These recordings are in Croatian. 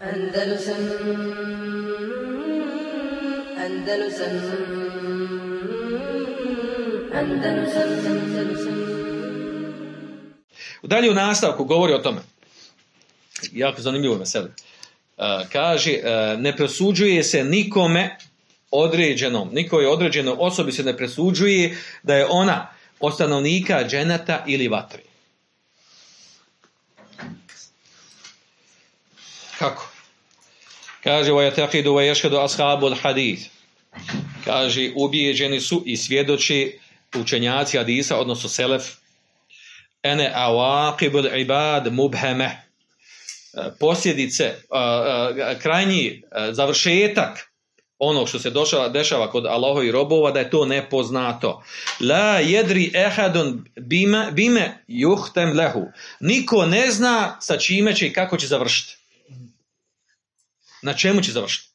Andalusam Andalusam Andalusam Andalusam Dalje u nastavku govori o tome. Jako zanimljivo mesele. Uh, kaže, uh, ne presuđuje se nikome određenom, nikoj određenoj osobi se ne presuđuje da je ona od stanovnika dženeta ili vatri. Kako? Kaže, وَيَتَقِدُ وَيَشْهَدُ أَصْحَابُ الْحَدِيثِ Kaže, ubijeđeni su i svjedoči učenjaci hadisa, odnosno selef, ene awaqibul ibad mubheme. Posljedice, a, a, krajnji a, završetak onog što se došava, dešava kod Allahovi robova, da je to nepoznato. La jedri ehadun bime, bime juhtem lehu. Niko ne zna sa čime će i kako će završiti. Na čemu će završiti?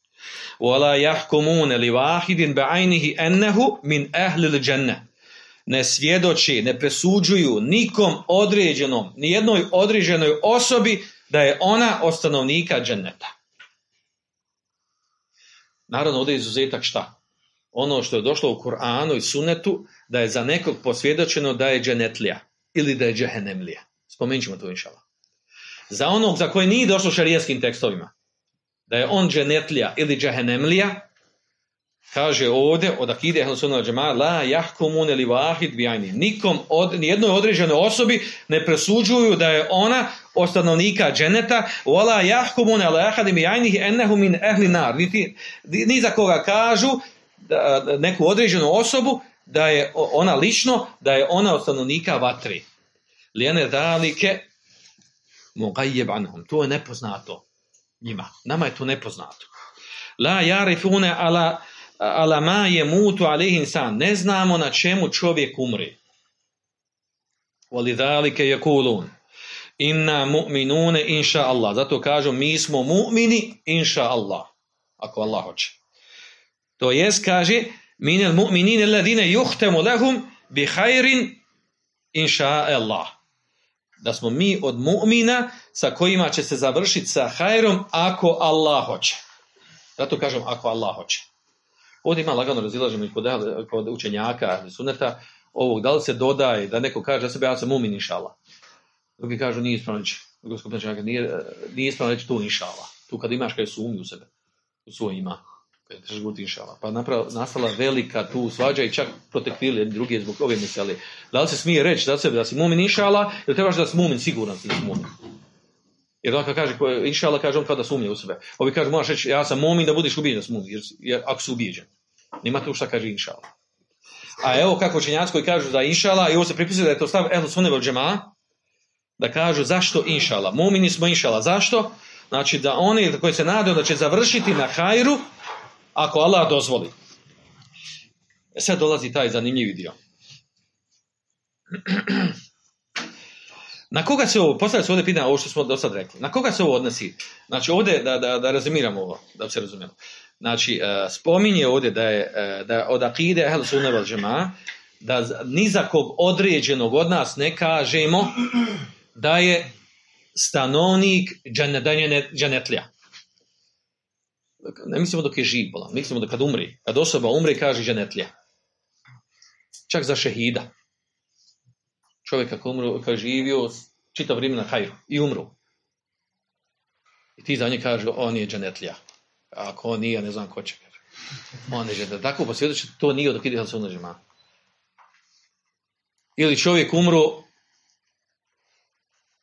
Wala yahkumun li wahidin bi'aynihi annahu min ahli al-jannah. Ne svjedoči, ne presuđuju nikom određenom, ni jednoj određenoj osobi da je ona od stanovnika dženneta. Naravno, ovdje je izuzetak šta? Ono što je došlo u Kur'anu i Sunnetu, da je za nekog posvjedočeno da je dženetlija ili da je džehenemlija. Spomenut ćemo to inšala. Za onog za koji nije došlo šarijetskim tekstovima, da je on dženetlija ili džehenemlija, kaže ovdje od akide Ehlusuna džema la jahkumun ili vahid bijajni. Nikom, od, nijednoj određenoj osobi ne presuđuju da je ona od stanovnika dženeta wala jahkumun ala ahadim bijajnih ennehu min ehli nar. Niti, ni za koga kažu da, neku određenu osobu da je ona lično, da je ona od stanovnika vatri. Lijene dalike mugajjeb anhum. To je nepoznato njima. Nama je to nepoznato. La jarifune ala ala ma je mutu insan. Ne znamo na čemu čovjek umri. Walidhalike yakulun inna mu'minune inša Allah. Zato kažu mi smo mu'mini inša Allah. Ako Allah hoće. To jest kaže minel mu'minin alladine yuhtemu lahum bi khairin inša Allah. Da smo mi od mu'mina sa kojima će se završiti sa hajrom ako Allah hoće. Zato kažem ako Allah hoće. Ovdje ima lagano razilaženje kod, kod učenjaka suneta ovog, da li se dodaje, da neko kaže da sebe ja sam mumin inšala. Drugi kažu nije ispravno reći, nije, nije ispravno reći tu inšala. Tu kad imaš kaj sumnju u sebe, u svoj kad ćeš biti inšala. Pa napravo, nastala velika tu svađa i čak protekvili drugi zbog ove misle. Da li se smije reći za sebe da si mumin inšala ili trebaš da si mumin siguran si da mumin. Jer on kaže, inšala kaže on kada sumnje u sebe. Ovi kaže, moraš reći, ja sam mumin da budeš ubijeđen s mumin, jer, jer ako si ubijeđen. Nima tu šta kaže inšala. A evo kako učenjaci koji kažu da inšala, i ovo se pripisuje da je to stav ehlu sunne vel džema, da kažu zašto inšala. Mumini smo inšala. Zašto? Znači da oni koji se nadaju da će završiti na hajru, ako Allah dozvoli. E sad dolazi taj zanimljivi dio. Na koga se ovo, postavlja se ovdje pitanje, ovo što smo do sad rekli, na koga se ovo odnosi? Znači ovdje, da, da, da razumiramo ovo, da se razumijemo. Znači, uh, spominje ovdje da je uh, da od akide ehl sunne džema, da ni za kog određenog od nas ne kažemo da je stanovnik džanetlija. Ne mislimo dok je živ, bolan. mislimo da kad umri, kad osoba umri, kaže džanetlija. Čak za šehida. Čovjek kako umru, kad živio, čitav vrijeme na hajru i umru. I ti za nje kaže, on je džanetlija. Ako on nije, ne znam ko će. On je džanetlija. Tako posvjedoči, to nije dok ide se unažima. Ili čovjek umru,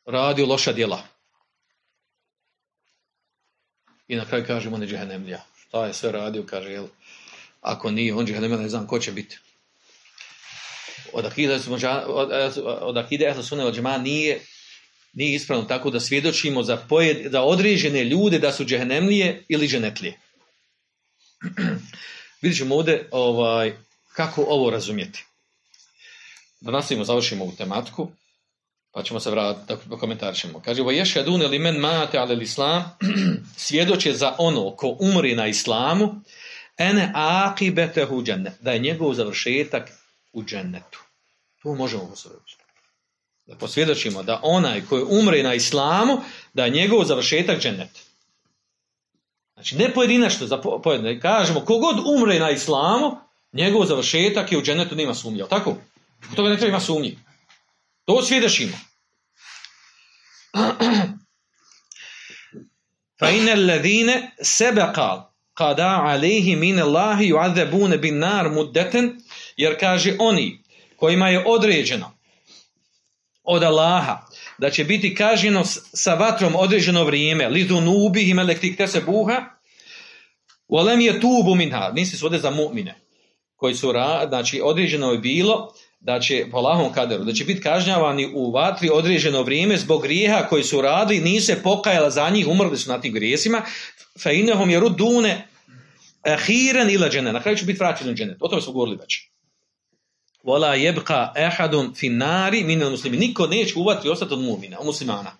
radio loša djela. I na kraju kaže, on je džehennemlija. Šta je sve radio, kaže, jel? Ako nije, on džehennemlija, ne znam ko će biti. Od akide, od akide ehla sunne od nije, nije ispravno tako da svjedočimo za, pojed, za određene ljude da su džehennemlije ili dženetlije. Vidjet ćemo ovdje ovaj, kako ovo razumjeti. Da nastavimo, završimo ovu tematiku. Pa ćemo se vratiti, da komentarišemo. Kaže, ovo ješ jadun ili men mate ale islam, svjedoče za ono ko umri na islamu, ene akibetehu džennet, da je njegov završetak u džennetu. To možemo posvjedočiti. Da posvjedočimo da onaj koji umri na islamu, da je njegov završetak džennet. Znači, ne pojedinačno, za po- pojedine. Kažemo, kogod umre na islamu, njegov završetak je u dženetu nema sumnje, tako? U toga ne treba ima sumnje. To svjedočimo. Fa inel ladine sebeqa qada alaihi min Allahi yu'adzabuna bin nar muddeten, jer kaže oni kojima je određeno od Allaha da će biti kažnjeno sa vatrom određeno vrijeme, lidu nubi im elektrikte se buha, Volem je tubu minha, nisi svode za mu'mine, koji su, znači određeno je bilo da će po lahom kaderu, da će biti kažnjavani u vatri određeno vrijeme zbog grijeha koji su radili, nise pokajala za njih, umrli su na tim grijesima, fa inehom jeru dune eh, ahiren ila džene, na kraju će biti vraćeni u džene, o tome smo govorili već. Vola jebka ehadun finari minel muslimi, niko neće u vatri ostati od mumina, od muslimana.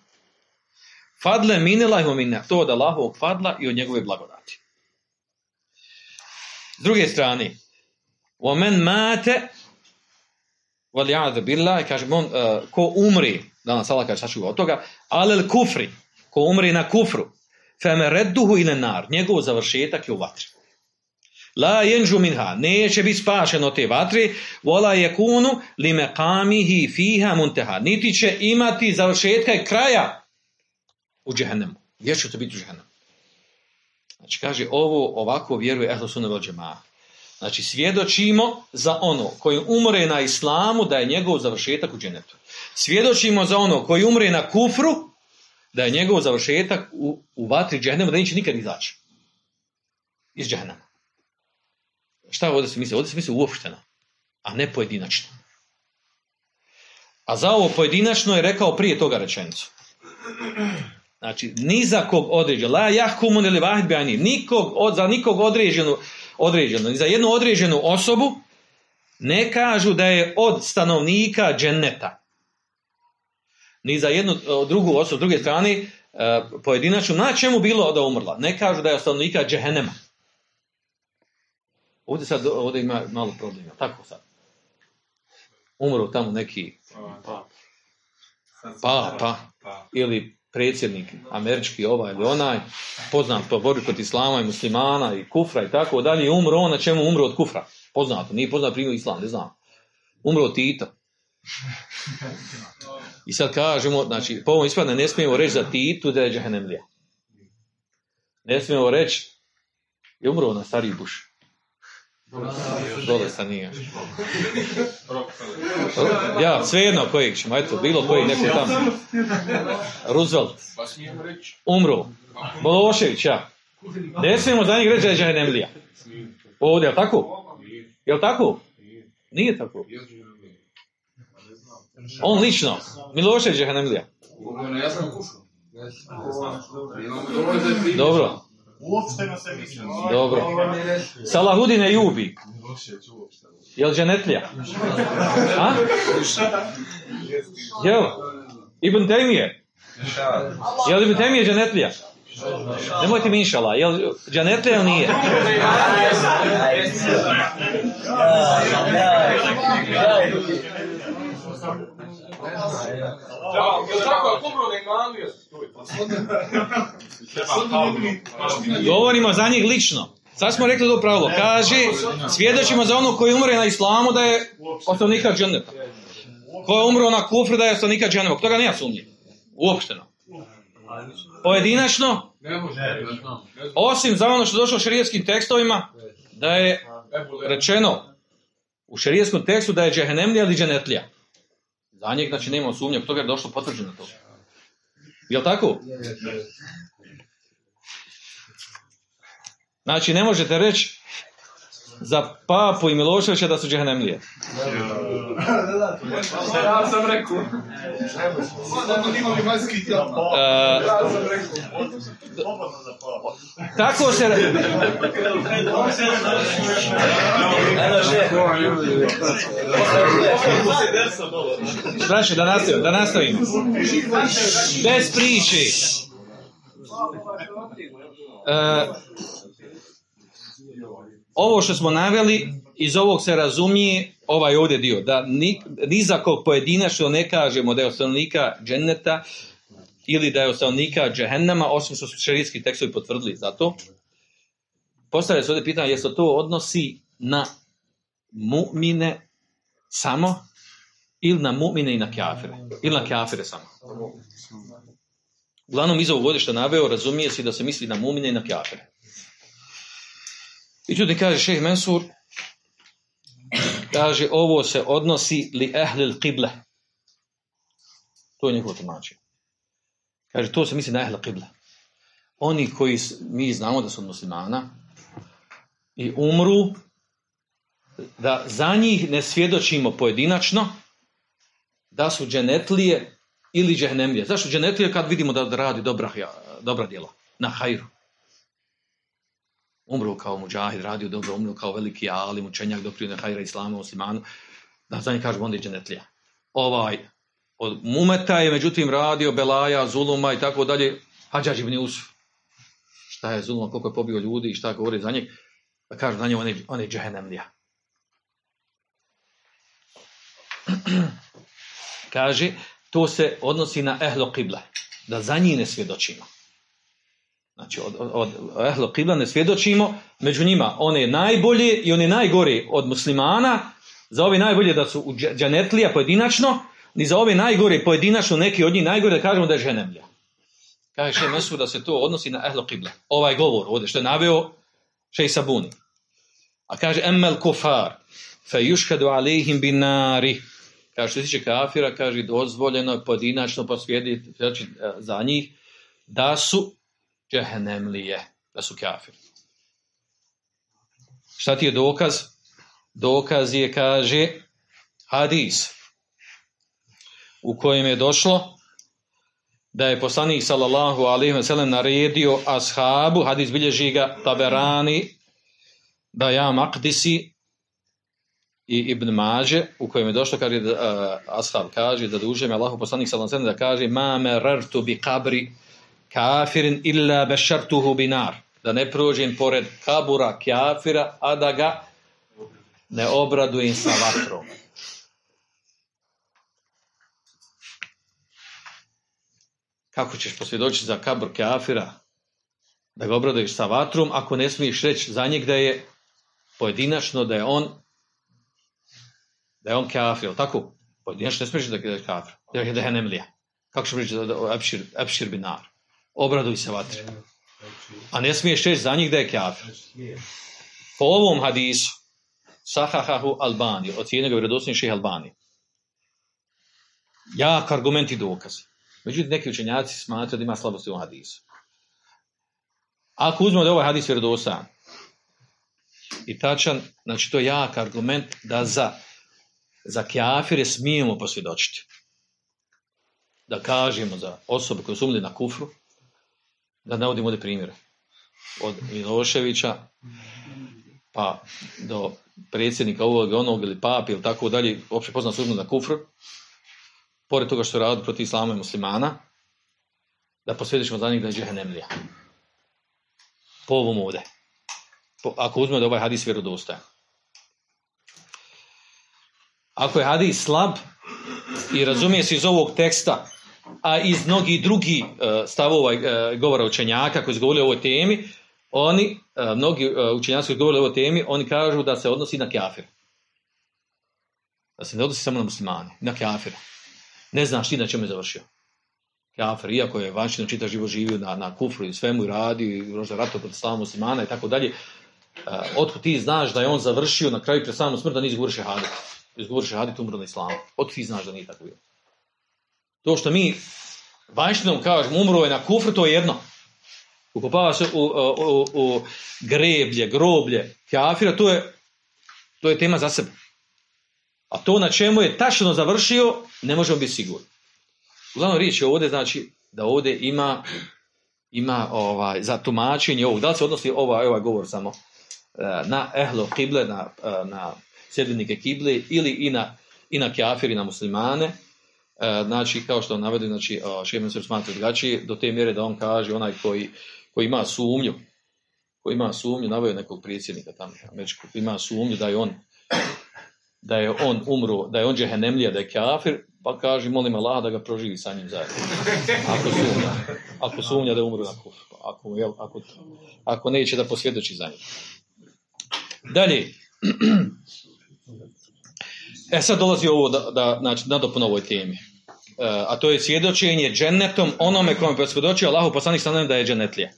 Fadle minela i minna, to od Allahovog fadla i od njegove blagodati. S druge strane, omen mate Valijana billah, i kaže, on, uh, ko umri, danas Allah kaže, sačuva od toga, alel kufri, ko umri na kufru, feme redduhu ile nar, njegov završetak je u vatri. La jenžu minha, neće biti spašen od te vatri, vola je kunu li meqamihi fiha munteha, niti će imati završetka i kraja u džehennemu. Gdje će to biti u džehennemu? Znači kaže, ovo ovako vjeruje ehlu sunne vel džema'a. Znači svjedočimo za ono koji umre na islamu da je njegov završetak u dženetu. Svjedočimo za ono koji umre na kufru da je njegov završetak u, u vatri džehennema da neće nikad izaći. Iz džehennema. Šta ovdje se misli? Ovdje se misli uopšteno, a ne pojedinačno. A za ovo pojedinačno je rekao prije toga rečenicu. Znači, ni za kog određeno, la jahkumun ili vahid nikog, za nikog određenu, određeno, ni za jednu određenu osobu, ne kažu da je od stanovnika dženneta. Ni za jednu drugu osobu, s druge strane, e, pojedinačno, na čemu bilo da umrla? Ne kažu da je od stanovnika džehennema. Ovdje sad, ovdje ima malo problema. Tako sad. Umro tamo neki pa, pa, ili predsjednik američki ovaj ili onaj, poznat po borbi protiv islama i muslimana i kufra i tako dalje, umro on na čemu umro od kufra. Poznato, nije poznat primjer islam, ne znam. Umro od Tita. I sad kažemo, znači, po ovom ispadne ne smijemo reći za Titu da je džahenemlija. Ne smijemo reći, je umro na stariji buš. Dole sa nije. Ja, svejedno kojeg ćemo, eto, bilo koji neko tamo. Roosevelt, umro. Bološević, ja. Ne smijemo za njih reći da je džahenemlija. Ovdje, jel tako? Jel tako? nije. Nije tako. On lično. Milošević je džahenemlija. Ja sam kušao. Imamo dovoljno primjer. Dobro, Uopšteno se misli. dobro. Salahudin je Jubi. Jel dženetlija? A? Jel? Ibn Taymije? Jel Ibn Taymije dženetlija? Nemojte mi inšala, jel dženetlija ili nije? Govorimo za njih lično. Sad smo rekli to pravilo. Kaže, svjedočimo za ono koji umre na islamu da je osnovnika dženeta. Ko je umro na kufru da je osnovnika dženeta. Toga nema sumnje. Uopšteno. Pojedinačno, osim za ono što je došlo u šerijetskim tekstovima, da je rečeno u šerijetskom tekstu da je džehennemlija ili dženetlija. Za njeg, znači, nema sumnje, toga je došlo potvrđeno to. Jel tako? Znači, ne možete reći za Papu i Miloševića da su džehennemlije. Ja sam rekao. Tako se... Znači, da nastavimo, da nastavimo. Bez priče. E, ovo što smo naveli, iz ovog se razumije ovaj ovdje dio, da ni, ni za kog pojedinačno ne kažemo da je od stanovnika dženneta ili da je od stanovnika džehennama, osim što su šerijski tekstovi potvrdili za to. postavlja se ovdje pitanje, jesu to odnosi na mu'mine samo ili na mu'mine i na kafire? Ili na kafire samo? Uglavnom, iz ovog je naveo, razumije se da se misli na mu'mine i na kafire. I tu kaže šeh Mensur, kaže ovo se odnosi li ehlil qible. To je njegovo tumačenje. Kaže, to se misli na ehlil qible. Oni koji mi znamo da su muslimana i umru, da za njih ne svjedočimo pojedinačno, da su dženetlije ili džehnemlije. Zašto dženetlije kad vidimo da radi dobra, dobra djela? Na hajru. Umru kao muđahid, radio dobro, umru kao veliki alim, učenjak, doprinio hajra islama, muslimanu, da za njih kažemo onda je dženetlija. Ovaj, od mumeta je međutim radio Belaja, Zuluma i tako dalje, Hadžađ ibn Jusuf. Šta je Zuluma, koliko je pobio ljudi i šta govori za njeg, da kažu za njeg on je, on je džehennemlija. Kaže, to se odnosi na ehlo qibla, da za njih ne svjedočimo. Znači, od, od, od ehlo qibla ne svjedočimo, među njima one najbolje i one najgore od muslimana, za ove najbolje da su u dž- džanetlija pojedinačno, ni za ove najgore pojedinačno, neki od njih najgore da kažemo da je ženemlja. Kaže še Mesur da se to odnosi na ehlo qibla. Ovaj govor ovdje što je naveo šej Sabuni. A kaže emmel kufar fe yushhadu alejhim bin nari. Kaže što se tiče kafira, kaže dozvoljeno je pojedinačno posvjediti znači, za njih da su džehennemlije, da su. Šta ti je dokaz? Dokaz je, kaže, hadis u kojem je došlo da je poslanik sallallahu alejhi ve sellem naredio ashabu, hadis bilježi ga Taberani, da ja Maqdisi i Ibn Mađe, u kojem je došlo, kaže, uh, ashab kaže, da duže me Allahu poslanik sallallahu alejhi ve sellem da kaže ma merartu bi kabri kafirin illa bešartuhu binar. Da ne prođem pored kabura kafira, a da ga ne obradujem sa vatrom. Kako ćeš posvjedočiti za kabur kafira da ga obraduješ sa vatrom ako ne smiješ reći za njeg da je pojedinačno da je on da je on kafir, tako? Pojedinačno ne smiješ da je kafir, da je. Kako ćeš reći da je epšir, epšir binar? Obraduj se vatre. A ne smiješ reći za njih da je kafir. Po ovom hadisu, sahahahu Albani, ocijenio ga vjerodostojni Albani. Jak argument i dokaz. Međutim, neki učenjaci smatraju da ima slabosti u hadisu. Ako uzmemo da je ovaj hadis vjerodostojan i tačan, znači to je jak argument da za, za kjafire smijemo posvjedočiti. Da kažemo za osobe koje su umrli na kufru, da navodimo ovdje primjere. Od Miloševića, pa do predsjednika ovog onog ili papi ili tako dalje, opće poznat umrli na kufru, pored toga što radi protiv islama i muslimana, da posvjedičimo za njih da je džehennemlija. Po ovom ovdje. Po, ako uzmemo da ovaj hadis vjerodostojan. Ako je hadis slab i razumije se iz ovog teksta, a iz mnogih drugih uh, stavova uh, govora učenjaka koji su govorili o ovoj temi, oni, uh, mnogi učenjaci koji govorili o ovoj temi, oni kažu da se odnosi na kafir. Da se ne odnosi samo na muslimane, na kafira. Ne znaš ti na čemu je završio. Kafir, iako je vanštino čita živo živio na, na kufru i svemu i radio i možda rato protiv slava muslimana i tako dalje, otkud ti znaš da je on završio na kraju pred samom smrti da nije izgovorio šehadet. Izgovorio šehadet umro na islamu. Otkud ti znaš da nije tako bilo. To što mi vanštinom kažemo umro je na kufru, to je jedno. Ukopava se u, u, u greblje, groblje kafira, to je, to je tema za sebe. A to na čemu je tačno završio, ne možemo biti sigurni. Uglavnom riječ je ovdje, znači, da ovdje ima, ima ovaj, za tumačenje ovog. Da li se odnosi ovaj, ovaj govor samo uh, na ehlo kible, na, uh, na sjedinike kible, ili i na, i na kafir i na muslimane. Uh, znači, kao što on navodi, znači, uh, Šemen se smatra drugačije, do te mjere da on kaže, onaj koji, koji ima sumnju, koji ima sumnju, naveo nekog predsjednika tamo, američkog, ima sumnju da je on da je on umro, da je on džehennemlija, da je kafir, Pa kaže, molim Allah da ga proživi sa njim zajedno. Ako sumnja, ako sumnja da umru na. Ako, ako, ako neće da posvjedoči za njim. Dalje. E sad dolazi ovo da, da znači, nadopuna ovoj temi. E, a to je svjedočenje džennetom onome kome presvjedočio Allahu poslanik sanem da je dženetlija.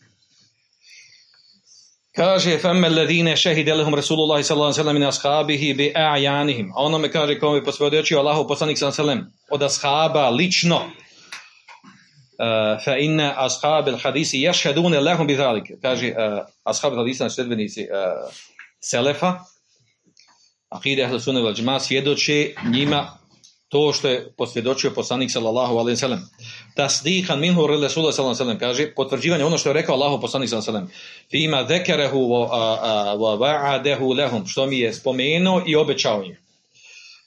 Kaže femme ledine šehide lehum Rasulullah sallallahu alejhi ve sellem ashabihi bi ayanihim. A onome kaže kome posvjedočio Allahu poslanik sallallahu alejhi ve sellem od ashaba lično. Uh, fa inna ashab al-hadisi yashhadun lahum bi Kaže e, uh, ashab hadisa sledbenici uh, e, selefa Akide Ahle Sunne vel Džma svjedoče njima to što je posvjedočio poslanik sallallahu alejhi ve sellem. Tasdihan minhu Rasulullah sallallahu alejhi ve kaže potvrđivanje ono što je rekao Allahu poslanik sallallahu alejhi ve sellem. Fima zekarahu wa wa'adahu lahum što mi je spomenuo i obećao im.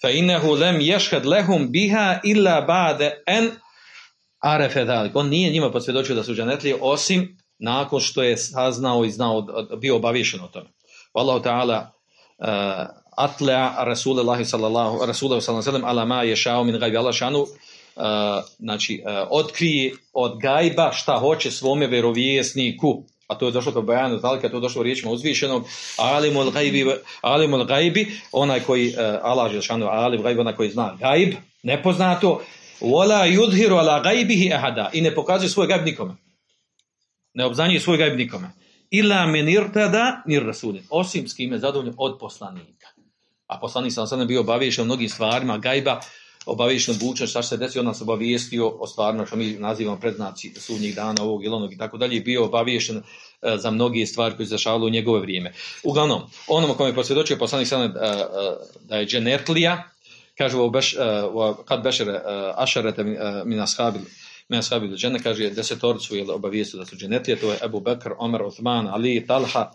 Fa innahu lam yashhad lahum biha illa ba'da an arafa dhalik. On nije njima posvjedočio da su dženetlije osim nakon što je saznao i znao bio obaviješten o tome. Wallahu ta'ala atlea Rasulullahi sallallahu Rasulullahi sallallahu ala ma yasha'u min ghaibi Allah šanu uh, znači uh, od gajba šta hoće svome vjerovjesniku. A to je došlo kod bajanu zalika, to je došlo riječima uzvišenog. Alimul gajbi, alimul gajbi onaj koji, uh, Allah šanu alim gajbi, onaj koji zna gajb, nepoznato wala yudhiru ala gajbihi ahada i ne pokazuje svoj gajb nikome. Ne obznanjuje svoj gajb nikome. Ila men irtada mir rasulin. Osim s kime zadovoljno od poslanika a poslanik sam sad bio obaviješen o mnogim stvarima, gajba, obaviješen bučan šta se desi, on nas obavijestio o stvarima što mi nazivamo predznaci sudnjih dana ovog ili onog i tako dalje, bio obaviješen e, za mnoge stvari koje se zašavalo u njegove vrijeme. Uglavnom, onom kome je posvjedočio poslanik sam e, e, da je dženetlija, kaže u beš, kad bešere ašarete min ashabil min ashabil džene, kaže desetorcu je obavijestio da su dženetlije, to je Ebu Bekr, Omer, Uthman, Ali, Talha,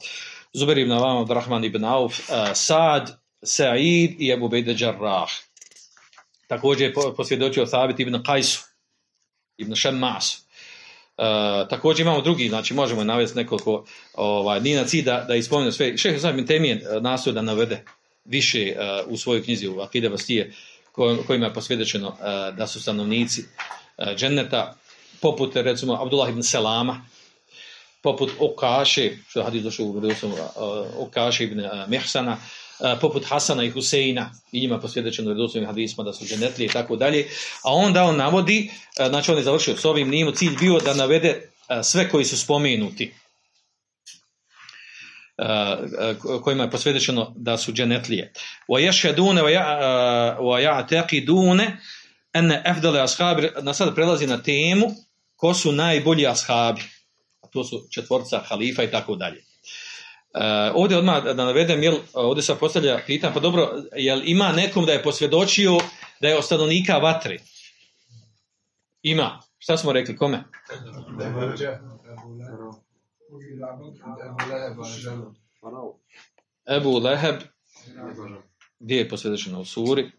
Zubair ibn Avama, Rahman ibn Auf, Sad, Sa'id i Abu Bejde Jarrah. Također je posvjedočio Thabit ibn Qajsu, ibn Šemmasu. Uh, također imamo drugi, znači možemo navesti nekoliko, ovaj, nije na da, da ispomenu sve. Šehe Zahid bin Temije uh, nastoje da navede više uh, u svojoj knjizi u Akide Vastije kojima je posvjedočeno uh, da su stanovnici dženneta poput recimo Abdullah ibn Selama poput Okaše što je hadis došao u uh, Okaše ibn uh, Mihsana poput Hasana i Huseina i njima posvjedočeno redosovim hadisma da su dženetlije i tako dalje. A onda on navodi, znači on je završio s ovim, nije cilj bio da navede sve koji su spomenuti kojima je posvjedočeno da su dženetlije. Wa ya'taqiduna an afdal ashabi na sad prelazi na temu ko su najbolji ashabi. To su četvorca halifa i tako dalje. Uh, ovdje odmah da navedem, jel, ovdje se postavlja pitan, pa dobro, jel ima nekom da je posvjedočio da je od stanovnika? Ima. Šta smo rekli, kome? Ebu Leheb. Gdje je posvjedočeno u suri?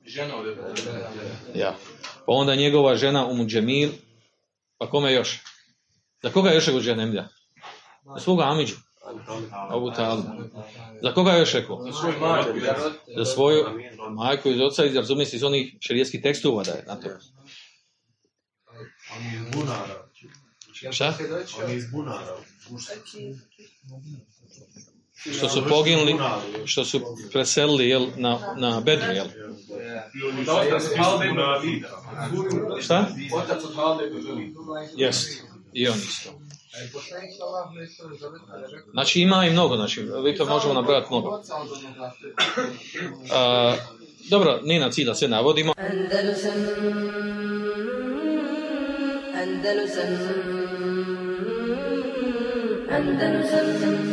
Ja. Pa onda njegova žena Umu Džemil. Pa kome još? Za koga još je žena Emlja? Za svoga Amidžu. Abu Talib. Za koga je još rekao? Za svoju majku iz oca, iz razumije se iz onih šerijetskih tekstova da je na to. Šta? Što su poginuli, što su preselili jel, na, na Bedru, jel? Šta? Jest, i on isto. Znači ima i mnogo, znači vi to možemo nabrati mnogo. Uh, dobro, nije na cilj da sve navodimo. Andalusam Andalusam Andalusam